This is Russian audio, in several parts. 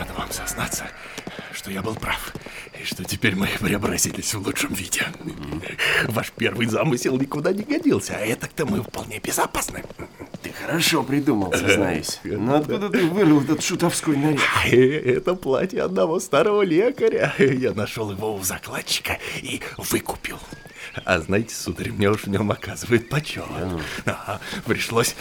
надо вам сознаться, что я был прав. И что теперь мы преобразились в лучшем виде. Ваш первый замысел никуда не годился, а это-то мы вполне безопасны. Ты хорошо придумал, сознаюсь. Но откуда ты вырвал этот шутовской наряд? Это платье одного старого лекаря. Я нашел его у закладчика и выкупил. А знаете, сударь, мне уж в нем оказывает почет. Ага, пришлось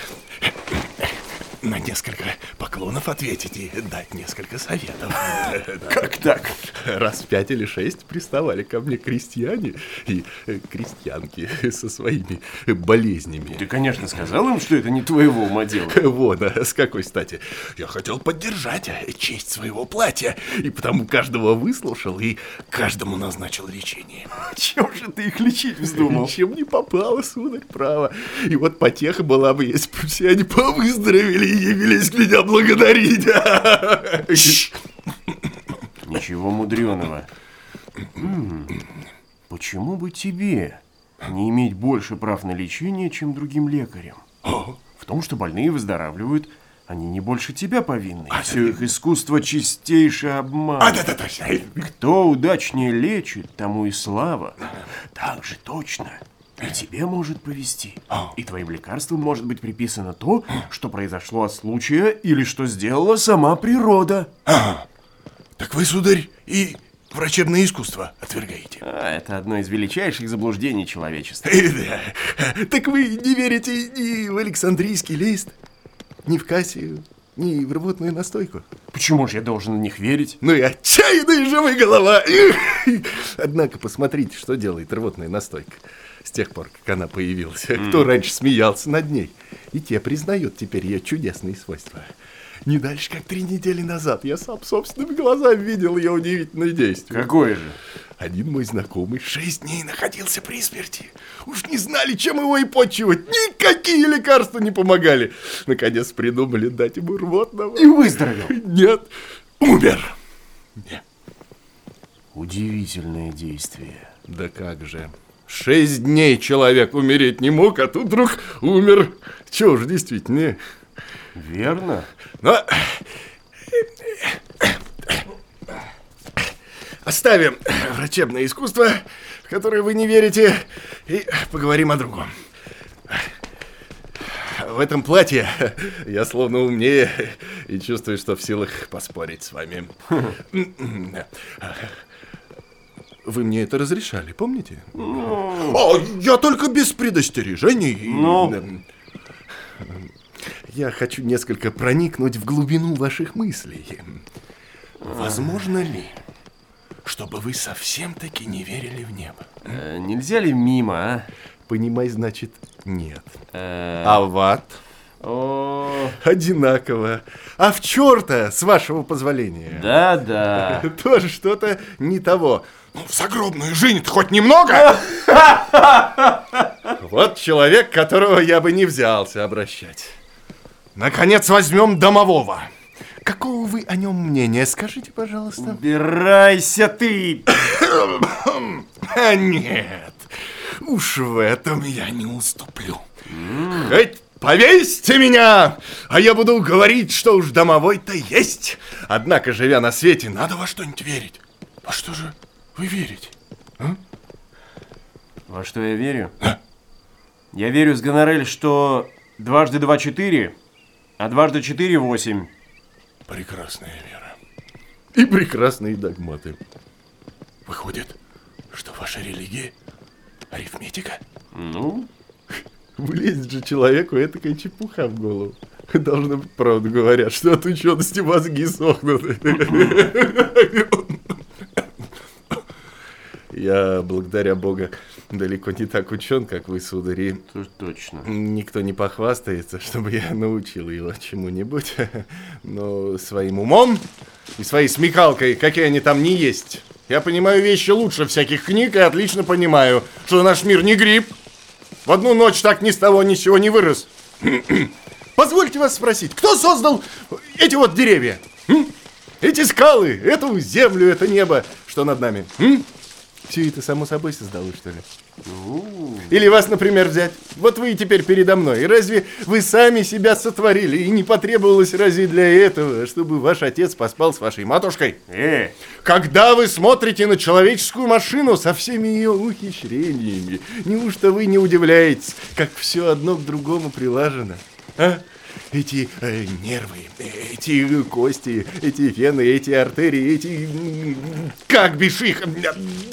на несколько поклонов ответить и дать несколько советов. Как так? Раз пять или шесть приставали ко мне крестьяне и крестьянки со своими болезнями. Ты, конечно, сказал им, что это не твоего ума дело. Вот, а с какой стати? Я хотел поддержать честь своего платья, и потому каждого выслушал и каждому назначил лечение. Чем же ты их лечить вздумал? Чем не попало, сударь, право. И вот потеха была бы, если бы все они повыздоровели явились меня благодарить. Ничего мудреного. Почему бы тебе не иметь больше прав на лечение, чем другим лекарям? В том, что больные выздоравливают, они не больше тебя повинны. А Все их искусство чистейший обман. А, да, да, да. Кто удачнее лечит, тому и слава. Так же точно и тебе может повести. И твоим лекарством может быть приписано то, что произошло от случая или что сделала сама природа. Ага. Так вы, сударь, и врачебное искусство отвергаете. А, это одно из величайших заблуждений человечества. Да. Так вы не верите ни в Александрийский лист, ни в Кассию, ни в рвотную настойку? Почему же я должен в них верить? Ну и отчаянная же вы голова! Однако посмотрите, что делает рвотная настойка с тех пор, как она появилась. Mm. Кто раньше смеялся над ней, и те признают теперь ее чудесные свойства. Не дальше, как три недели назад, я сам собственными глазами видел ее удивительное действие. Какое же? Один мой знакомый шесть дней находился при смерти. Уж не знали, чем его и почивать. Никакие лекарства не помогали. Наконец придумали дать ему рвотного. И выздоровел? Нет, умер. Нет. Удивительное действие. Да как же. Шесть дней человек умереть не мог, а тут вдруг умер. Чего ж, действительно. Верно. Но... Оставим врачебное искусство, в которое вы не верите, и поговорим о другом. В этом платье я словно умнее и чувствую, что в силах поспорить с вами. Вы мне это разрешали, помните? Ну... О, я только без предостережений. Ну... Я хочу несколько проникнуть в глубину ваших мыслей. Возможно ли, чтобы вы совсем-таки не верили в небо? Э, нельзя ли мимо, а? Понимай, значит, нет. Э... А в ад? О... Одинаково. А в черта, с вашего позволения? Да-да. Тоже что-то не того. Ну, в загробную жизнь хоть немного? Вот человек, которого я бы не взялся обращать. Наконец возьмем домового. Какого вы о нем мнения, скажите, пожалуйста? Убирайся ты! А нет, уж в этом я не уступлю. Хоть повесьте меня, а я буду говорить, что уж домовой-то есть. Однако, живя на свете, надо во что-нибудь верить. А что же вы верите? А? Во что я верю? А? Я верю с Гонорель, что дважды два четыре, а дважды четыре восемь. Прекрасная вера. И прекрасные догматы. Выходит, что ваша религия арифметика? Ну? Влезет же человеку этакая чепуха в голову. Должно быть, правду говорят, что от учености мозги сохнут. Я, благодаря Бога, далеко не так учен, как вы, судари. Точно. Никто не похвастается, чтобы я научил его чему-нибудь. Но своим умом и своей смекалкой, какие они там не есть, я понимаю вещи лучше всяких книг и отлично понимаю, что наш мир не гриб. В одну ночь так ни с того ни с сего не вырос. Позвольте вас спросить, кто создал эти вот деревья? Эти скалы, эту землю, это небо, что над нами? Все это само собой создалось, что ли? Или вас, например, взять. Вот вы теперь передо мной. И разве вы сами себя сотворили? И не потребовалось разве для этого, чтобы ваш отец поспал с вашей матушкой? Э, Когда вы смотрите на человеческую машину со всеми ее ухищрениями, неужто вы не удивляетесь, как все одно к другому прилажено? А? Эти э, нервы, эти кости, эти вены, эти артерии, эти... Как бишь их?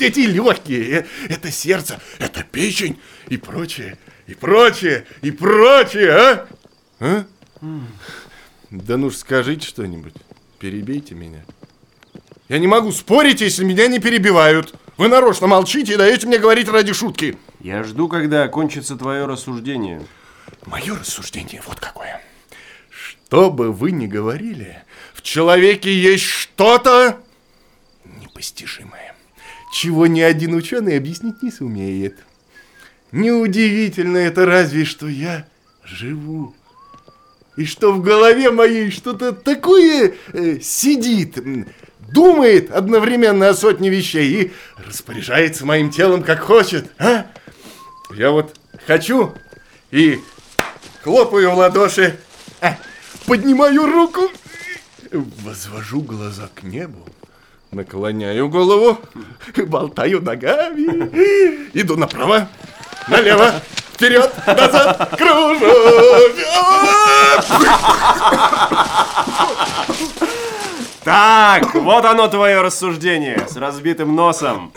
Эти легкие, э, это сердце, это печень и прочее, и прочее, и прочее, а? А? Да ну ж скажите что-нибудь, перебейте меня. Я не могу спорить, если меня не перебивают. Вы нарочно молчите и даете мне говорить ради шутки. я жду, когда окончится твое рассуждение. Мое рассуждение вот какое. Что бы вы ни говорили, в человеке есть что-то непостижимое, чего ни один ученый объяснить не сумеет. Неудивительно это разве, что я живу. И что в голове моей что-то такое э, сидит, думает одновременно о сотне вещей и распоряжается моим телом как хочет. А? Я вот хочу и хлопаю в ладоши, а, поднимаю руку, возвожу глаза к небу, наклоняю голову, болтаю ногами, иду направо, налево, вперед, назад, кружу. Так, вот оно твое рассуждение с разбитым носом.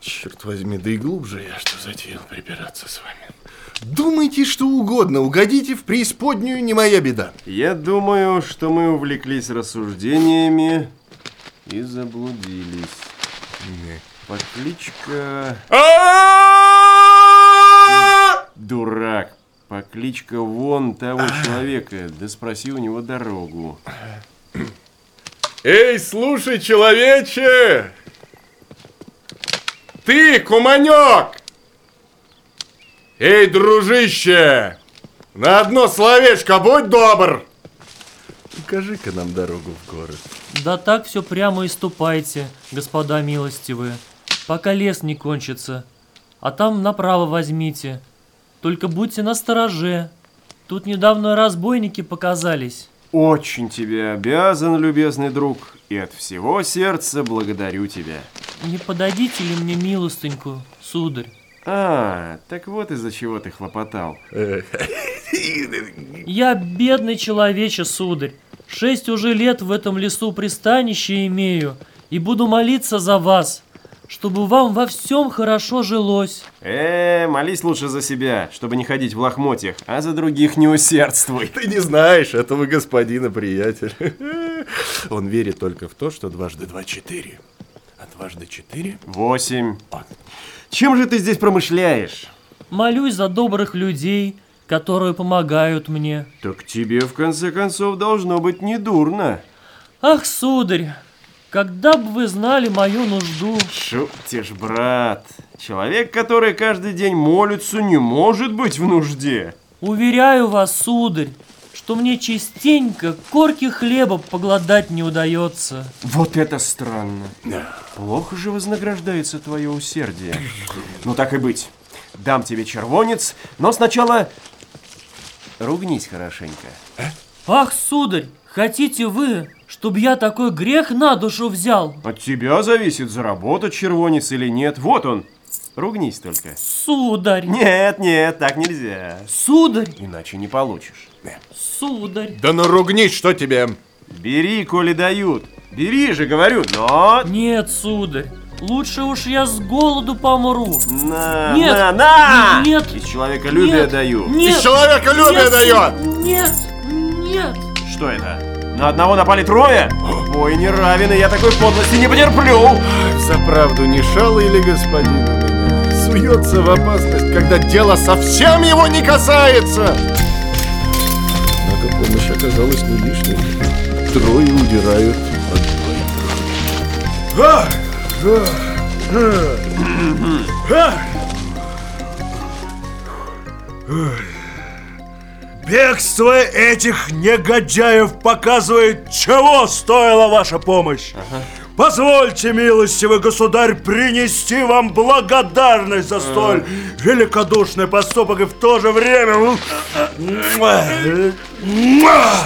Черт возьми, да и глубже я что затеял припираться с вами. Думайте что угодно, угодите в преисподнюю, не моя беда. Я думаю, что мы увлеклись рассуждениями и заблудились. Покличка... Дурак. Покличка вон того человека. Да спроси у него дорогу. Эй, слушай, человече! Ты, куманек! Эй, дружище! На одно словечко будь добр! Покажи-ка нам дорогу в город. Да так все прямо и ступайте, господа милостивые, пока лес не кончится. А там направо возьмите. Только будьте настороже. Тут недавно разбойники показались. Очень тебе обязан, любезный друг, и от всего сердца благодарю тебя. Не подадите ли мне милостыньку, сударь? А, так вот из-за чего ты хлопотал. Я бедный человече, сударь. Шесть уже лет в этом лесу пристанище имею, и буду молиться за вас, чтобы вам во всем хорошо жилось. Э, молись лучше за себя, чтобы не ходить в лохмотьях, а за других не усердствуй. Ты не знаешь этого господина, приятель. Он верит только в то, что дважды два четыре. А дважды четыре? Восемь. Чем же ты здесь промышляешь? Молюсь за добрых людей, которые помогают мне. Так тебе, в конце концов, должно быть недурно. Ах, сударь, когда бы вы знали мою нужду. Шутишь, брат. Человек, который каждый день молится, не может быть в нужде. Уверяю вас, сударь, что мне частенько корки хлеба поглодать не удается. Вот это странно. Плохо же вознаграждается твое усердие. Ну так и быть. Дам тебе червонец, но сначала ругнись хорошенько. Ах, сударь, хотите вы, чтобы я такой грех на душу взял? От тебя зависит, заработать червонец или нет. Вот он. Ругнись только. Сударь, Нет, нет, так нельзя. сударь, Иначе не получишь. Сударь. Да ну ругнись, что тебе? Бери, коли дают. Бери же, говорю, но... Нет, сударь, лучше уж я с голоду помру. На, Нет, на, на! нет, Из человеколюбия нет, даю. Нет, Из человеколюбия нет, дает! Нет, нет. Что это? На одного напали трое? Ой, не равен, и я такой подлости не потерплю. За правду не шалый ли господин? Суется в опасность, когда дело совсем его не касается. Оказалась не лишней. Трое удирают от Бегство этих негодяев показывает, чего стоила ваша помощь. Позвольте, милостивый государь, принести вам благодарность за столь великодушный поступок и в то же время...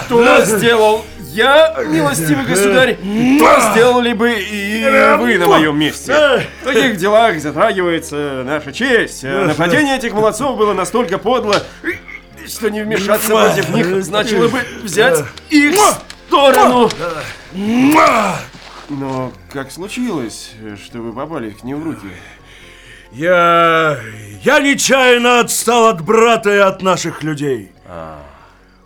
Что сделал я, милостивый государь, то сделали бы и вы на моем месте. В таких делах затрагивается наша честь. А Нападение этих молодцов было настолько подло, что не вмешаться против них значило бы взять их сторону. Но как случилось, что вы попали к ним в руки? Я... я нечаянно отстал от брата и от наших людей.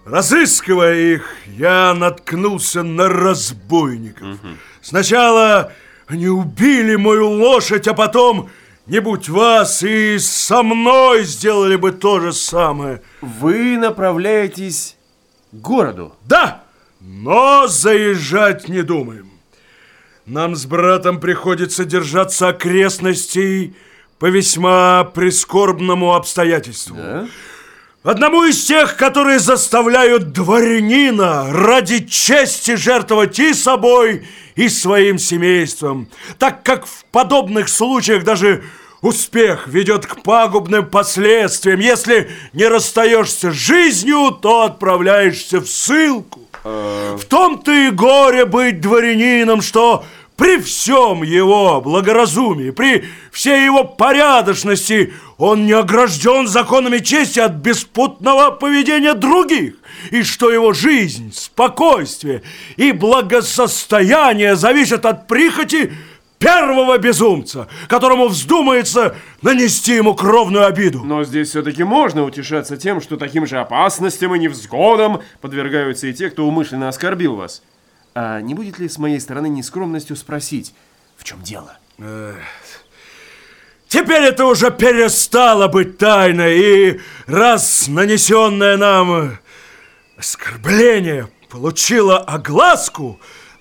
Разыскивая их, я наткнулся на разбойников. Сначала они убили мою лошадь, а потом, не будь вас, и со мной сделали бы то же самое. Вы направляетесь к городу. Да, но заезжать не думаем. Нам с братом приходится держаться окрестностей по весьма прискорбному обстоятельству. Да? Одному из тех, которые заставляют дворянина ради чести жертвовать и собой, и своим семейством, так как в подобных случаях даже успех ведет к пагубным последствиям. Если не расстаешься с жизнью, то отправляешься в ссылку. В том-то и горе быть дворянином, что при всем его благоразумии, при всей его порядочности, он не огражден законами чести от беспутного поведения других, и что его жизнь, спокойствие и благосостояние зависят от прихоти первого безумца, которому вздумается нанести ему кровную обиду. Но здесь все-таки можно утешаться тем, что таким же опасностям и невзгодам подвергаются и те, кто умышленно оскорбил вас. А не будет ли с моей стороны нескромностью спросить, в чем дело? Теперь это уже перестало быть тайной, и раз нанесенное нам оскорбление получило огласку,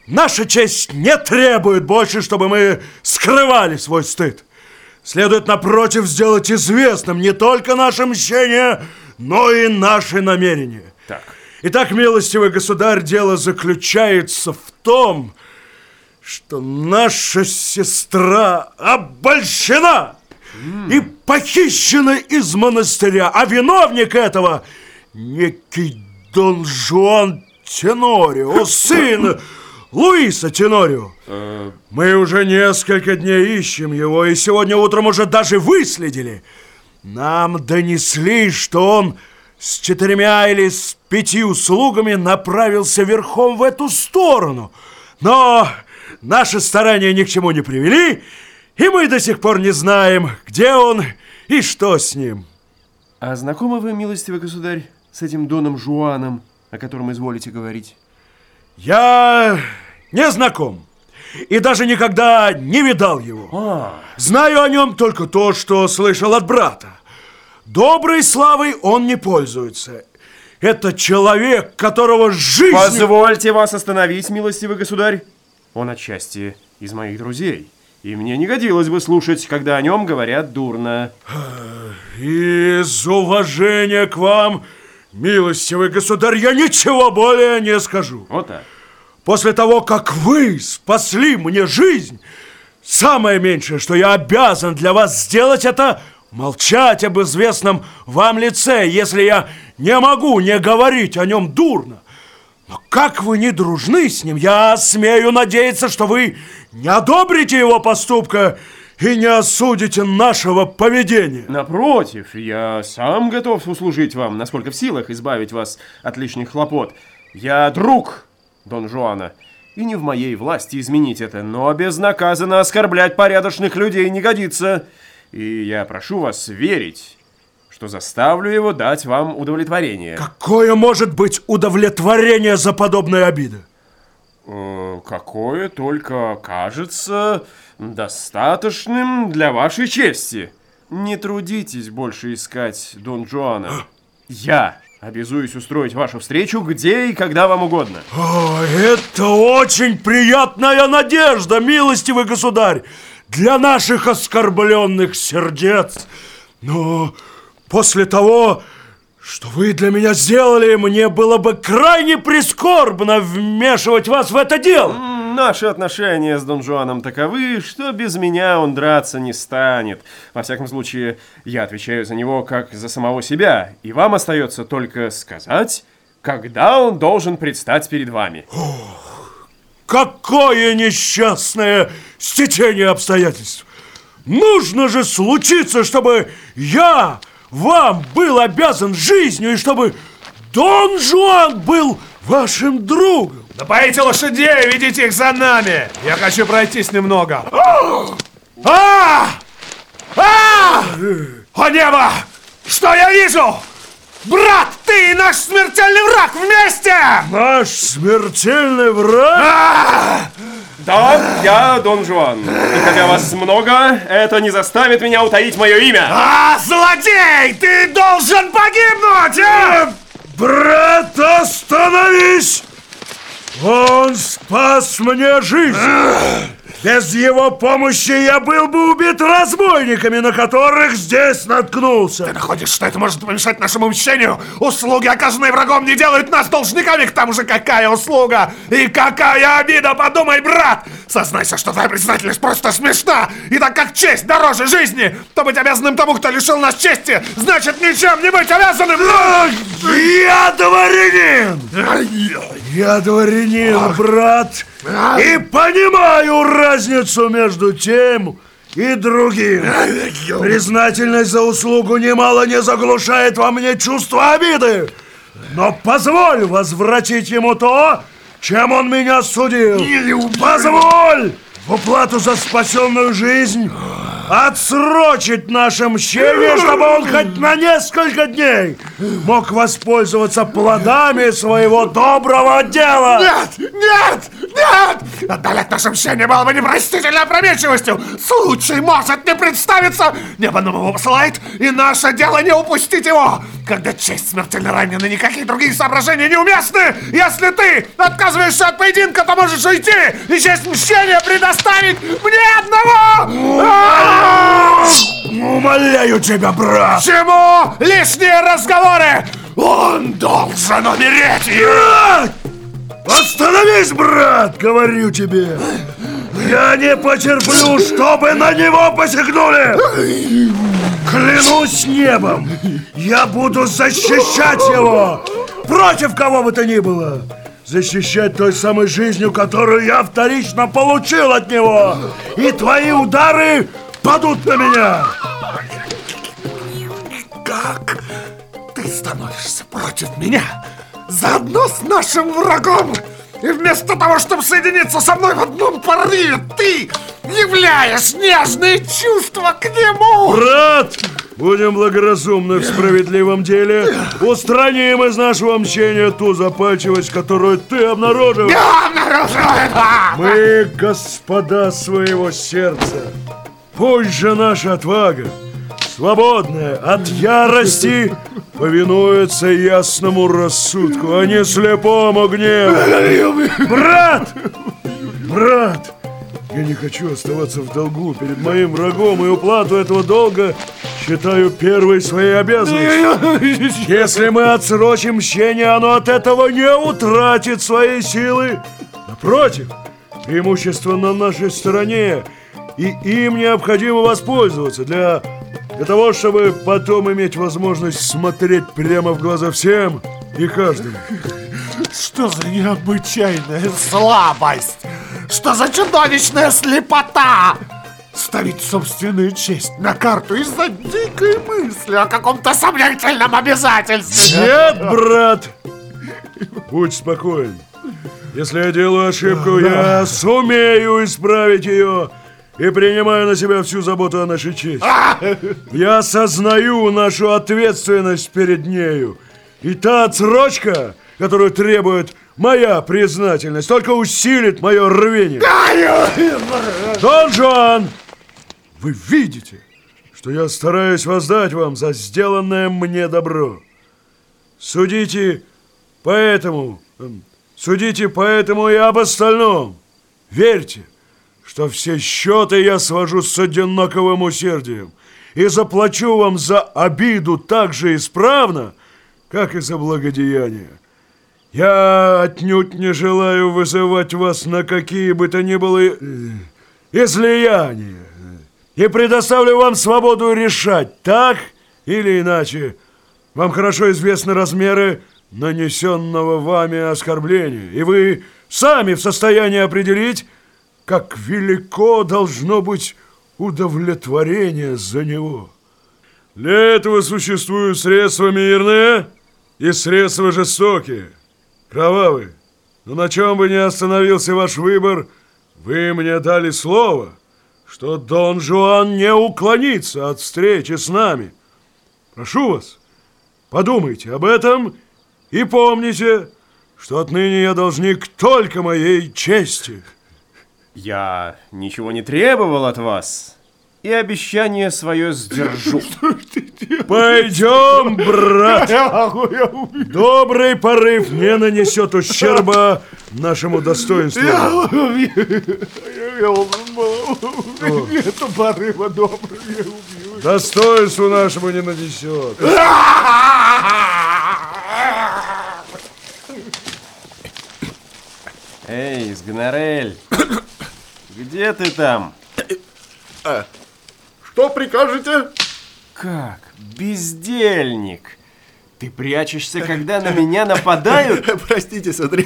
наша честь не требует больше, чтобы мы скрывали свой стыд. Следует, напротив, сделать известным не только наше мщение, но и наши намерения. Так. Итак, милостивый государь, дело заключается в том, что наша сестра обольщена и похищена из монастыря, а виновник этого некий Дон Жуан Тенорио, сын Луиса Тенорио. Мы уже несколько дней ищем его, и сегодня утром уже даже выследили. Нам донесли, что он с четырьмя или с пятью слугами направился верхом в эту сторону. Но наши старания ни к чему не привели, и мы до сих пор не знаем, где он и что с ним. А знакомы вы, милостивый государь, с этим Доном Жуаном, о котором изволите говорить? Я не знаком и даже никогда не видал его. А, Знаю о нем только то, что слышал от брата. Доброй славой он не пользуется. Это человек, которого жизнь... Позвольте вас остановить, милостивый государь. Он отчасти из моих друзей. И мне не годилось бы слушать, когда о нем говорят дурно. Из уважения к вам, милостивый государь, я ничего более не скажу. Вот так. После того, как вы спасли мне жизнь, самое меньшее, что я обязан для вас сделать, это молчать об известном вам лице, если я не могу не говорить о нем дурно. Но как вы не дружны с ним, я смею надеяться, что вы не одобрите его поступка и не осудите нашего поведения. Напротив, я сам готов услужить вам, насколько в силах избавить вас от лишних хлопот. Я друг Дон Жуана, и не в моей власти изменить это, но безнаказанно оскорблять порядочных людей не годится. И я прошу вас верить, что заставлю его дать вам удовлетворение. Какое может быть удовлетворение за подобные обиды? Э, Какое только кажется достаточным для вашей чести. Не трудитесь больше искать Дон Жуана. Я обязуюсь устроить вашу встречу где и когда вам угодно. О, это очень приятная надежда, милостивый государь, для наших оскорбленных сердец. Но после того, что вы для меня сделали, мне было бы крайне прискорбно вмешивать вас в это дело. Наши отношения с Дон Жуаном таковы, что без меня он драться не станет. Во всяком случае, я отвечаю за него как за самого себя, и вам остается только сказать, когда он должен предстать перед вами. Какое несчастное стечение обстоятельств! Нужно же случиться, чтобы я вам был обязан жизнью, и чтобы Дон Жуан был вашим другом. Напоите лошадей, ведите их за нами. Я хочу пройтись немного. А! А! О небо! Что я вижу? Брат, ты и наш смертельный враг вместе! Наш смертельный враг? А! Да, я Дон Жуан. И хотя вас много, это не заставит меня утаить мое имя. А, злодей! Ты должен погибнуть! а! Брат, остановись! Он спас мне жизнь! Без его помощи я был бы убит разбойниками, на которых здесь наткнулся. Ты находишь, что это может помешать нашему мщению? Услуги, оказанные врагом, не делают нас должниками. К тому же, какая услуга и какая обида, подумай, брат! Сознайся, что твоя признательность просто смешна. И так как честь дороже жизни, то быть обязанным тому, кто лишил нас чести, значит ничем не быть обязанным. Я дворянин! Я дворянин, брат, и понимаю разницу между тем и другим. Признательность за услугу немало не заглушает во мне чувство обиды. Но позволь возвратить ему то, чем он меня судил. Позволь в уплату за спасенную жизнь отсрочить наше мщение, чтобы он хоть на несколько дней мог воспользоваться плодами своего доброго дела. Нет! Нет! Нет! Отдалять наше мщение было бы непростительной опрометчивостью! Случай может не представиться! Небо нам его посылает, и наше дело не упустить его! Когда честь смертельно ранена, никакие другие соображения неуместны! Если ты отказываешься от поединка, то можешь уйти и честь мщения предоставить мне одного! Умоляю тебя, брат! Чему лишние разговоры? Он должен умереть! Брат! Остановись, брат, говорю тебе! Я не потерплю, чтобы на него посягнули! Клянусь небом! Я буду защищать его! Против кого бы то ни было! Защищать той самой жизнью, которую я вторично получил от него! И твои удары падут на меня! Как ты становишься против меня? Заодно с нашим врагом! И вместо того, чтобы соединиться со мной в одном порыве, ты являешь нежные чувства к нему! Брат, будем благоразумны в справедливом деле. Устраним из нашего мщения ту запальчивость, которую ты обнаружил. Я обнаружил! Мы господа своего сердца. Пусть же наша отвага, свободная от ярости, повинуется ясному рассудку, а не слепому гневу. Брат! Брат! Я не хочу оставаться в долгу перед моим врагом, и уплату этого долга считаю первой своей обязанностью. Если мы отсрочим мщение, оно от этого не утратит своей силы. Напротив, преимущество на нашей стороне, и им необходимо воспользоваться для, для того, чтобы потом иметь возможность смотреть прямо в глаза всем и каждому. Что за необычайная слабость? Что за чудовищная слепота? Ставить собственную честь на карту из-за дикой мысли о каком-то сомнительном обязательстве. Нет, брат! Будь спокоен. Если я делаю ошибку, я сумею исправить ее и принимаю на себя всю заботу о нашей чести. Я осознаю нашу ответственность перед нею. И та отсрочка, которую требует моя признательность, только усилит мое рвение. Дон Жуан, вы видите, что я стараюсь воздать вам за сделанное мне добро. Судите поэтому, эм, судите поэтому и об остальном. Верьте, что все счеты я свожу с одинаковым усердием и заплачу вам за обиду так же исправно, как и за благодеяние. Я отнюдь не желаю вызывать вас на какие бы то ни было э, излияния. И предоставлю вам свободу решать, так или иначе. Вам хорошо известны размеры нанесенного вами оскорбления, и вы сами в состоянии определить, как велико должно быть удовлетворение за него. Для этого существуют средства мирные и средства жестокие, кровавые. Но на чем бы ни остановился ваш выбор, вы мне дали слово, что Дон Жуан не уклонится от встречи с нами. Прошу вас, подумайте об этом и помните, что отныне я должник только моей чести. Я ничего не требовал от вас. И обещание свое сдержу. Пойдем, брат. Добрый порыв не нанесет ущерба нашему достоинству. Нету порыва доброго. Достоинству нашему не нанесет. Эй, Сгонорель, где ты там? Что прикажете? Как? Бездельник. Ты прячешься, когда на меня нападают? Простите, сударь,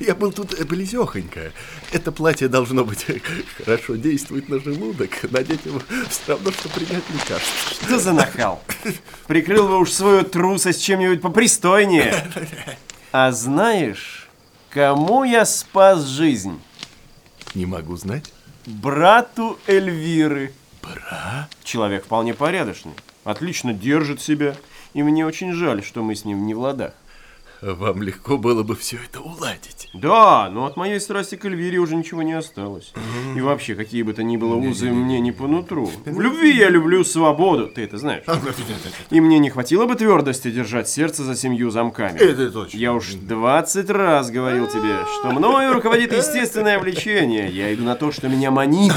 я был тут близехонько. Это платье должно быть хорошо действует на желудок. Надеть его все равно, что принять лекарство. Что за нахал? Прикрыл бы уж свою трусость чем-нибудь попристойнее. А знаешь, кому я спас жизнь? Не могу знать. Брату Эльвиры. Брат? Человек вполне порядочный. Отлично держит себя. И мне очень жаль, что мы с ним не в ладах. Вам легко было бы все это уладить. Да, но от моей страсти к Эльвире уже ничего не осталось. И вообще, какие бы то ни было узы, мне не по нутру. В любви я люблю свободу, ты это знаешь. И мне не хватило бы твердости держать сердце за семью замками. Это точно. Я уж 20 раз говорил тебе, что мною руководит естественное влечение. Я иду на то, что меня манит.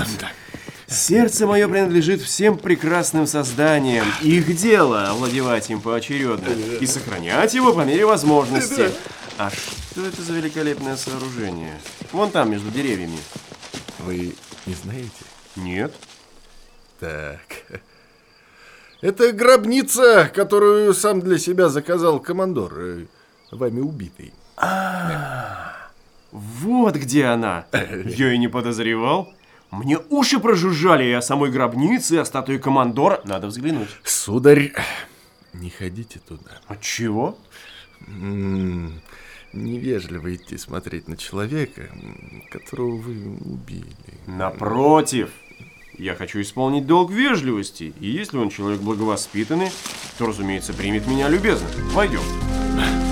Сердце мое принадлежит всем прекрасным созданиям. Их дело овладевать им поочередно и сохранять его по мере возможности. А что это за великолепное сооружение? Вон там, между деревьями. Вы не знаете? Нет. Так. Это гробница, которую сам для себя заказал командор, э, вами убитый. Вот где она. Я и не подозревал. Мне уши прожужжали и о самой гробнице, и о статуе командора. Надо взглянуть. Сударь, не ходите туда. От чего? М, Невежливо идти смотреть на человека, которого вы убили. Напротив, я хочу исполнить долг вежливости, и если он человек благовоспитанный, то, разумеется, примет меня любезно. Войдем. О!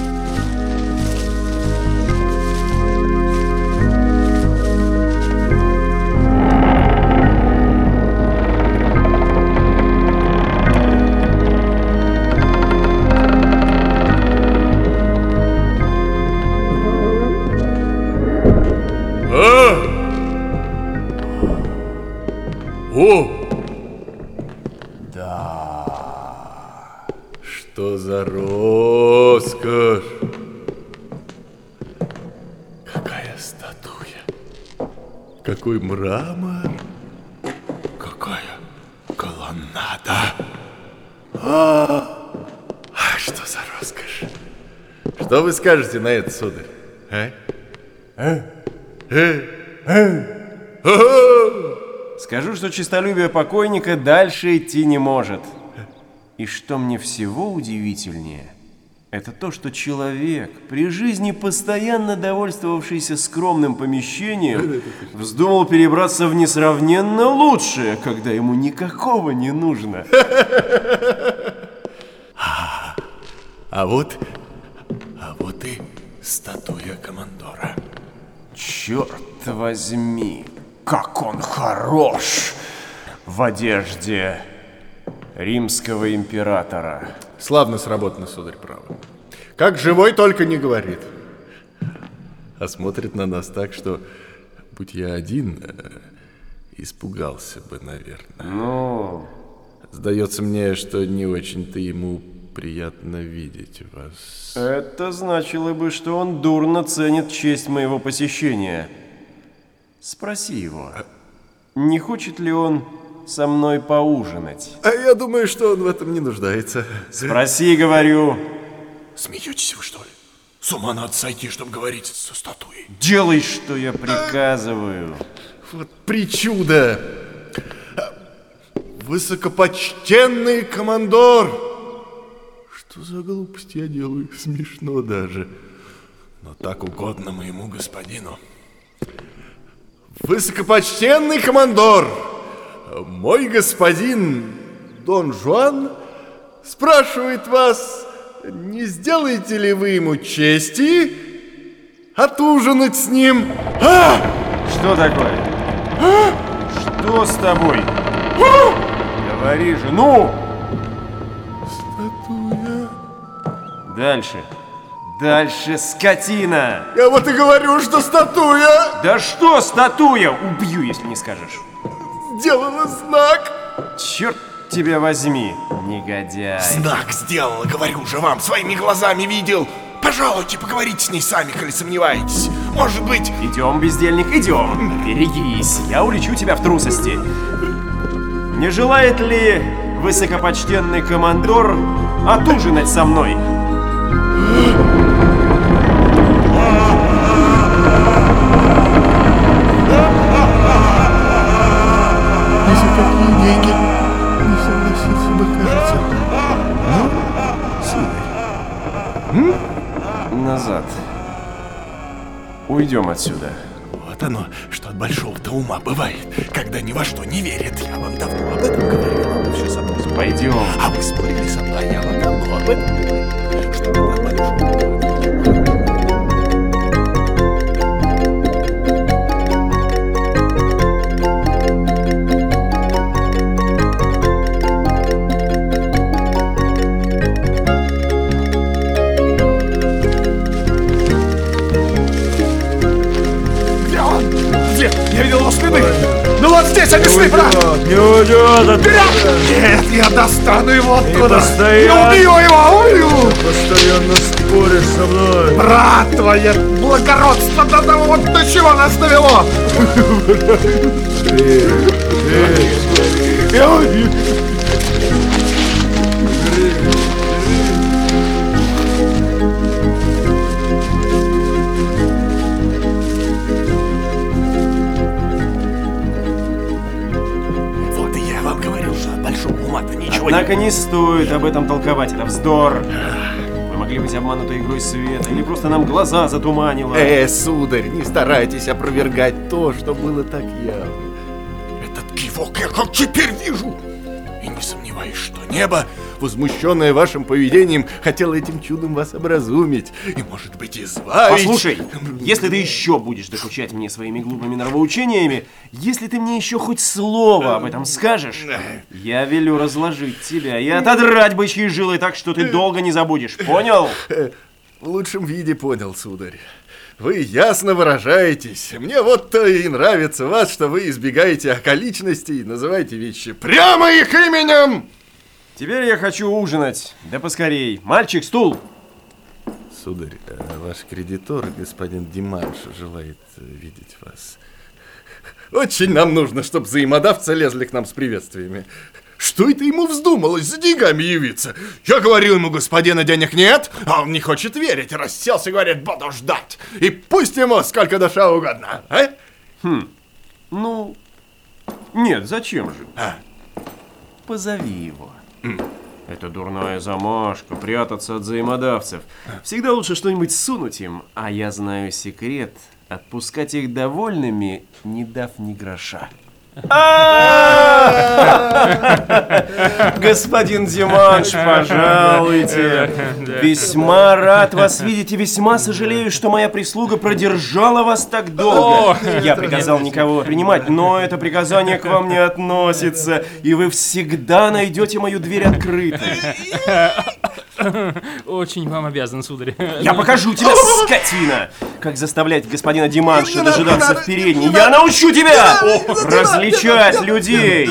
Скажете на это, сударь? А? Скажу, что честолюбие покойника дальше идти не может. И что мне всего удивительнее, это то, что человек, при жизни постоянно довольствовавшийся скромным помещением, вздумал перебраться в несравненно лучшее, когда ему никакого не нужно. А вот, а статуя командора. Черт возьми, как он хорош в одежде римского императора. Славно сработано, сударь, право. Как живой только не говорит. А смотрит на нас так, что, будь я один, э, испугался бы, наверное. Ну, Сдается мне, что не очень-то ему приятно видеть вас. Это значило бы, что он дурно ценит честь моего посещения. Спроси его, не хочет ли он со мной поужинать? А я думаю, что он в этом не нуждается. Спроси, говорю. Смеетесь вы, что ли? С ума надо сойти, чтобы говорить со статуей. Делай, что я приказываю. Вот причуда! Высокопочтенный командор! Что за глупость я делаю? Смешно даже. Но так угодно моему господину. Высокопочтенный командор! Мой господин Дон Жуан спрашивает вас, не сделаете ли вы ему чести отужинать с ним? А! Что такое? Что с тобой? Говори же, ну! Дальше. Дальше, скотина! Я вот и говорю, что статуя Да что статуя? Убью, если не скажешь. сделала знак. Черт тебя возьми, негодяй. Знак сделала, говорю же вам, своими глазами видел. Пожалуйте, поговорите с ней сами, коли сомневаетесь. Может быть, Идем, бездельник, идем. Берегись, я улечу тебя в трусости. Не желает ли высокопочтенный командор отужинать со мной? И за какие деньги не согласился бы, кажется. Назад. Уйдем отсюда. вот оно, что от большого-то ума бывает, когда ни во что не верит. Я вам давно об этом говорил, а вы все со мной спорите. Пойдем. А вы спорили со мной, я вам давно об этом говорил. Что это от здесь они шли, брат. Не уйдет от Нет, я достану его оттуда. постоянно- И убью его, убью. Постоянно споришь со мной. Брат, твое благородство до того вот до чего нас довело. Вот и Однако не стоит об этом толковать, это вздор. Мы могли быть обмануты игрой света, или просто нам глаза затуманило. Э, сударь, не старайтесь опровергать то, что было так явно. Этот кивок я как теперь вижу. И не сомневаюсь, что небо возмущенная вашим поведением, хотела этим чудом вас образумить и, может быть, избавить. Послушай, если ты еще будешь докучать мне своими глупыми нравоучениями, если ты мне еще хоть слово об этом скажешь, я велю разложить тебя и отодрать бычьи жилы так, что ты долго не забудешь. Понял? В лучшем виде понял, сударь. Вы ясно выражаетесь. Мне вот-то и нравится вас, что вы избегаете околичностей и называете вещи прямо их именем. Теперь я хочу ужинать. Да поскорей. Мальчик, стул! Сударь, э, ваш кредитор, господин Димаш, желает э, видеть вас. Очень нам нужно, чтобы взаимодавцы лезли к нам с приветствиями. Что это ему вздумалось за деньгами явиться? Я говорил ему, господина денег нет, а он не хочет верить. Расселся говорит, буду ждать. И пусть ему сколько душа угодно, а? Ну, нет, зачем же? А. Позови его. Это дурная замашка, прятаться от взаимодавцев. Всегда лучше что-нибудь сунуть им, а я знаю секрет. Отпускать их довольными, не дав ни гроша. Господин Диманш, пожалуйте. Весьма рад вас видеть и весьма сожалею, что моя прислуга продержала вас так долго. Я приказал никого принимать, но это приказание к вам не относится, и вы всегда найдете мою дверь открытой. Очень вам обязан, сударь. Я покажу тебе, скотина, как заставлять господина Диманша дожидаться в передней. Я научу тебя различать людей.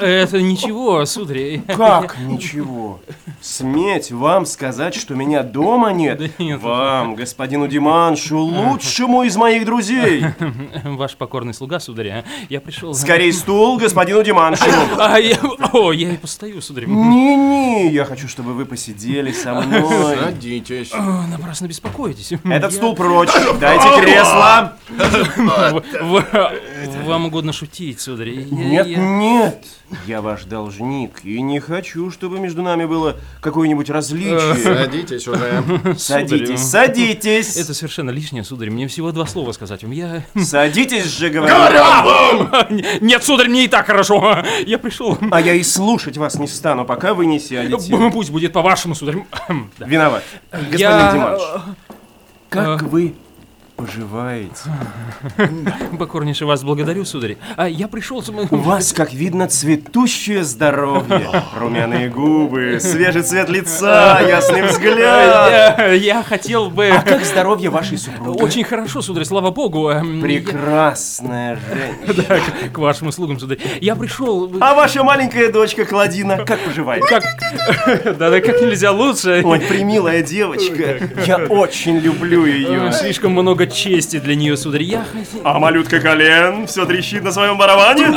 Это ничего, сударь. Как ничего? Сметь вам сказать, что меня дома нет? Вам, господину Диманшу, лучшему из моих друзей. Ваш покорный слуга, сударь. а? Я пришел... Скорей стул господину Диманшу. А, я... О, я и постою, сударь. Не-не, я хочу, чтобы вы посидели со мной. Садитесь. Напрасно беспокоитесь. Этот стул прочь. Дайте кресло. Вам угодно шутить, сударь. Я- Нет, я- нет. Я ваш должник и не хочу, чтобы между нами было какое-нибудь различие. Садитесь уже. Садитесь, садитесь. Это совершенно лишнее, сударь. Мне всего два слова сказать вам. Я... Садитесь же, говорю. Нет, сударь, мне и так хорошо. Я пришел... А я и слушать вас не стану, пока вы не сядете. Пусть будет по-вашему, сударь. Да. Виноват. Господин Я- Димаш, как вы поживаете? Покорнейше вас благодарю, сударь. А я пришел... с- У вас, как видно, цветущее здоровье. Румяные губы, свежий цвет лица, ясный взгляд. Я, я хотел бы... А как здоровье вашей супруги? Очень хорошо, сударь, слава богу. Эм, Прекрасная женщина. я- к, к вашим услугам, сударь. Я пришел... А ваша маленькая дочка Кладина как поживает? Как... Да-да, как нельзя лучше. Ой, примилая девочка. Я очень люблю ее. Слишком много чести для нее, сударь. Я хотел... А малютка Колен все трещит на своем барабане?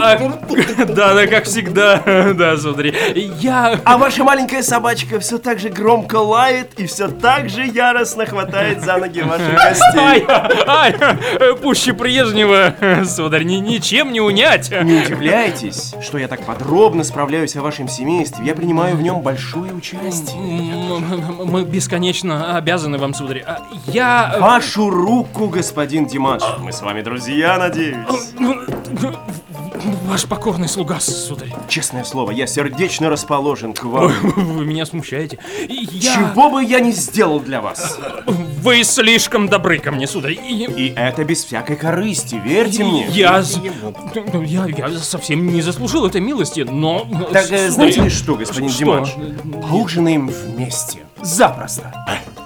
Да, да, как всегда. Да, сударь. Я... А ваша маленькая собачка все так же громко лает и все так же яростно хватает за ноги ваших Ай, гостей. ай, э, пуще прежнего, сударь, ни- ничем не унять. Не удивляйтесь, что я так подробно справляюсь о вашем семействе. Я принимаю в нем большое участие. Мы бесконечно обязаны вам, сударь. А Я... Вашу руку, господин Димаш. Мы с вами друзья, надеюсь. Ваш покорный слуга, сударь. Честное слово, я сердечно расположен к вам. Вы меня смущаете. Я... Чего бы я ни сделал для вас. Вы слишком добры ко мне, сударь. И- И это без всякой корысти, верьте мне. Я, я, я совсем не заслужил этой милости, но... Так, э, сударь, знаете ли что, господин Что? Димаш? Поужинаем вместе. Запросто.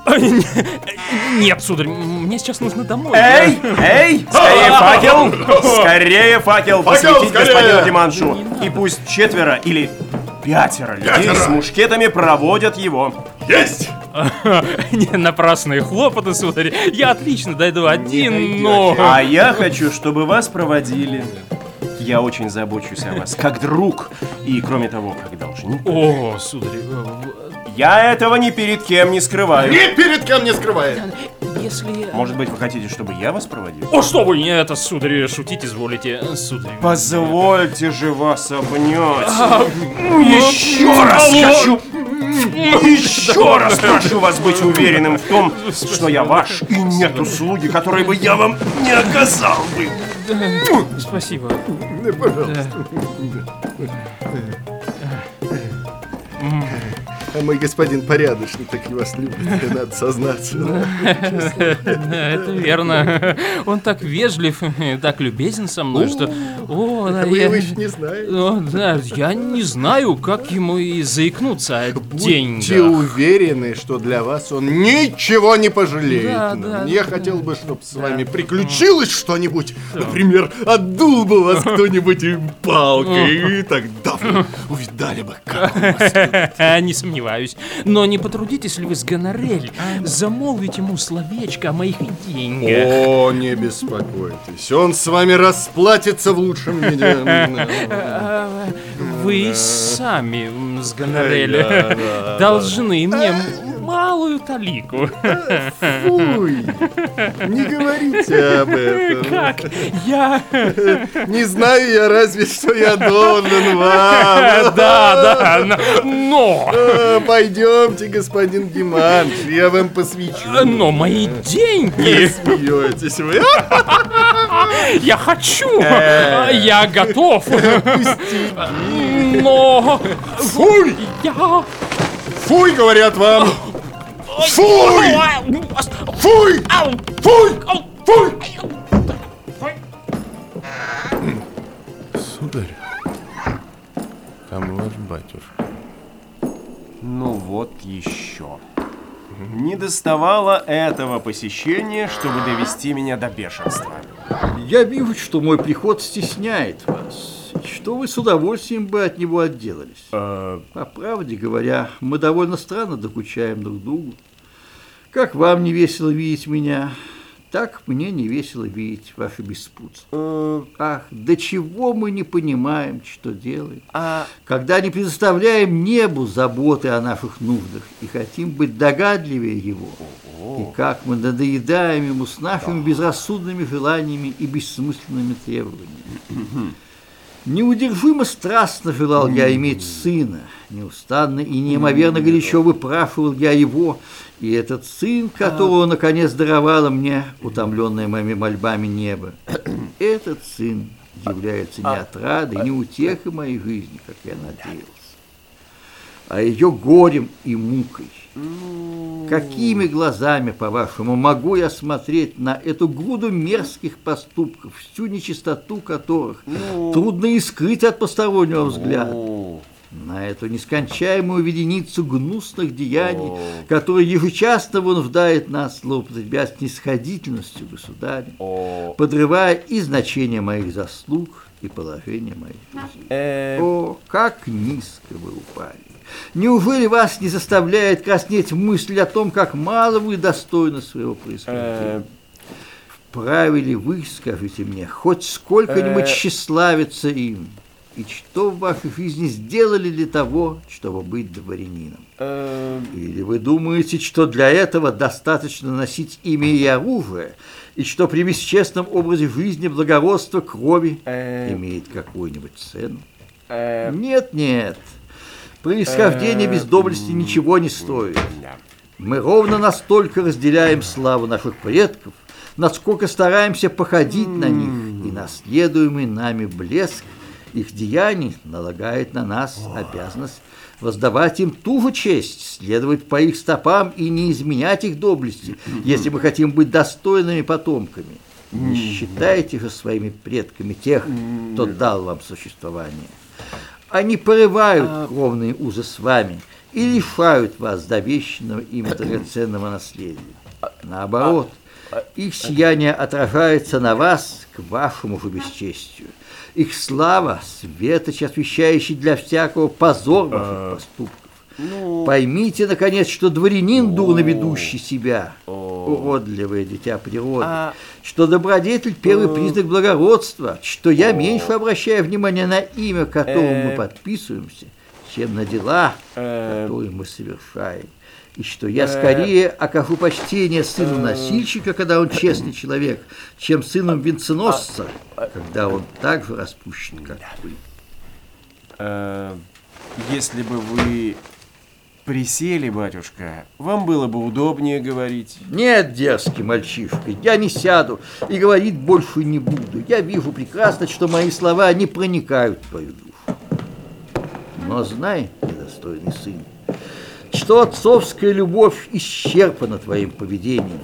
Нет, сударь, мне сейчас нужно домой. Эй, эй, скорее факел! Скорее факел посветить господину Диманшу. И пусть четверо или пятеро людей с мушкетами проводят его. Есть! Не напрасные хлопоты, сударь. Я отлично дойду один, но... А я хочу, чтобы вас проводили. Я очень забочусь о вас, как друг. И, кроме того, как должник. О, сударь, э, Я этого ни перед кем не скрываю. Ни перед кем не скрывает. если... Может быть, вы хотите, чтобы я вас проводил? О, что вы, не это, сударь, шутить изволите, сударь. Позвольте же вас обнять. Еще раз хочу... Еще раз прошу вас быть уверенным в том, что я ваш, и нет услуги, которой бы я вам не оказал бы. Спасибо. А мой господин порядочный, так и вас любит, надо сознаться. Это верно. Он так вежлив, так любезен со мной, что... О, да, Вы его еще не знаете. Да, я не знаю, как ему и заикнуться о Будьте деньгах. уверены, что для вас он ничего не пожалеет. Ну, Я хотел бы, чтобы с вами приключилось что-нибудь. Например, отдул бы вас кто-нибудь палкой, и тогда вы увидали бы, как вас Не сомневаюсь. Но не потрудитесь ли вы с Гонорель? Замолвить ему словечко о моих деньгах? О, не беспокойтесь, он с вами расплатится в лучшем виде. Вы сами с Гонорель должны мне малую талику. Фуй, не говорите об этом. Как? Я... Не знаю я разве, что я должен вам. Да, да, но-. А, Пойдемте, господин Диманш, я вам посвечу. Но мои деньги... Смеетесь вы? Я хочу! Я готов! Но... Фуй! Я... Фуй, говорят вам! Фуй! Фуй! Фуй! Фуй! Сударь, там ваш батюшка. Ну вот еще. Не доставало этого посещения, чтобы довести меня до бешенства. Я вижу, что мой приход стесняет вас, и что вы с удовольствием бы от него отделались. По правде говоря, мы довольно странно докучаем друг другу. Как вам не весело видеть меня, так мне не весело видеть ваше беспутство. Ах, до чего мы не понимаем, что делаем, когда не предоставляем небу заботы о наших нуждах и хотим быть догадливее его. И как мы надоедаем ему с нашими безрассудными желаниями и бессмысленными требованиями. Неудержимо страстно желал я иметь сына, неустанно и неимоверно горячо выпрашивал я его, и этот сын, которого наконец даровало мне, утомленное моими мольбами небо, этот сын является не отрадой, не утехой моей жизни, как я надеялся, а ее горем и мукой. Какими глазами, по-вашему, могу я смотреть на эту груду мерзких поступков, всю нечистоту которых трудно и скрыть от постороннего взгляда? На эту нескончаемую веденицу гнусных деяний, которые ежечасно вынуждает нас злоупотреблять снисходительностью государя, подрывая и значение моих заслуг, и положение моей жизни. О, как низко вы упали! Неужели вас не заставляет краснеть мысль о том, как мало вы достойны своего происхождения? Вправе ли вы, скажите мне, хоть сколько-нибудь тщеславиться им? И что в вашей жизни сделали для того, чтобы быть дворянином? Или вы думаете, что для этого достаточно носить имя и оружие, и что при бесчестном образе жизни благородство крови имеет какую-нибудь цену? Нет, нет. Происхождение без доблести ничего не стоит. Мы ровно настолько разделяем славу наших предков, насколько стараемся походить на них, и наследуемый нами блеск их деяний налагает на нас обязанность воздавать им ту же честь, следовать по их стопам и не изменять их доблести, если мы хотим быть достойными потомками. Не считайте же своими предками тех, кто дал вам существование. Они порывают кровные узы с вами и лишают вас довещенного им драгоценного наследия. Наоборот, их сияние отражается на вас к вашему же бесчестию. Их слава – светоч, освещающий для всякого позор ваших поступков. Поймите, наконец, что дворянин, дурно ведущий себя, уродливое дитя природы, что добродетель – первый признак благородства, что я меньше обращаю внимание на имя, которому мы подписываемся, чем на дела, которые мы совершаем. И что я скорее окажу почтение сыну носильщика, когда он честный человек, чем сыном венценосца, когда он так же распущен, как вы. Э, Если бы вы присели, батюшка, вам было бы удобнее говорить. Нет, дерзкий мальчишка, я не сяду и говорить больше не буду. Я вижу прекрасно, что мои слова не проникают в твою душу. Но знай, недостойный сын, что отцовская любовь исчерпана твоим поведением,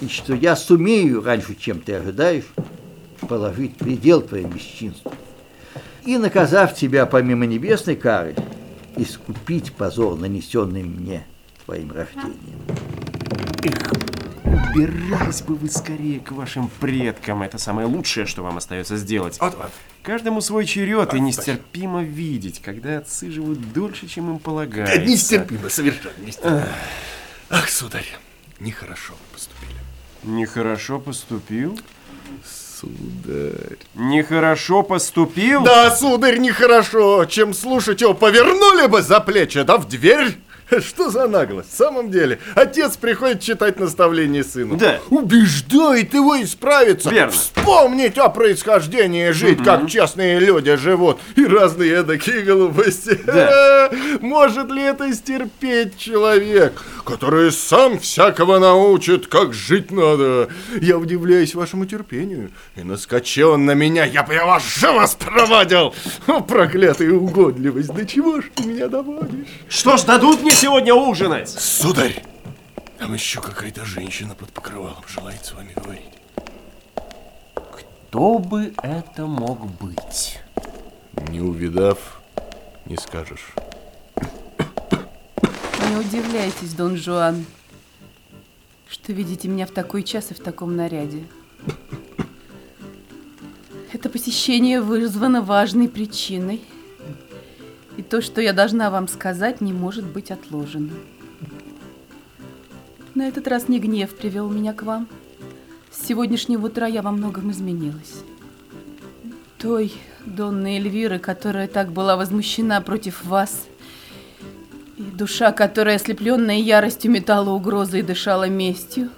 и что я сумею, раньше, чем ты ожидаешь, положить предел твоим бесчинству. И, наказав тебя помимо небесной кары, искупить позор, нанесенный мне твоим рождением. Убирались бы вы скорее к вашим предкам. Это самое лучшее, что вам остается сделать. Вот, вот. Каждому свой черед, и нестерпимо видеть, когда отцы живут дольше, чем им полагается. Нестерпимо, совершенно нестерпимо. Ах, сударь, нехорошо вы поступили. Нехорошо поступил? Сударь. Нехорошо поступил? Да, сударь, нехорошо. Чем слушать его, повернули бы за плечи, да в дверь. Что за наглость? В самом деле, отец приходит читать наставление сыну. Да. Убеждает его исправиться. Верно. Вспомнить о происхождении, жить, как честные люди живут. И разные эдакие глупости. Да. Может ли это стерпеть человек, который сам всякого научит, как жить надо? Я удивляюсь вашему терпению. И наскочил он на меня, я бы его живо спровадил. О, проклятая угодливость, до чего ж ты меня доводишь? Что ж, дадут мне сегодня ужинать? Сударь, там еще какая-то женщина под покрывалом желает с вами говорить. Кто бы это мог быть? Не увидав, не скажешь. Не удивляйтесь, Дон Жуан, что видите меня в такой час и в таком наряде. смущение вызвано важной причиной. И то, что я должна вам сказать, не может быть отложено. На этот раз не гнев привел меня к вам. С сегодняшнего утра я во многом изменилась. Той Донны Эльвиры, которая так была возмущена против вас, и душа, которая, ослепленная яростью, метала угрозы и дышала местью,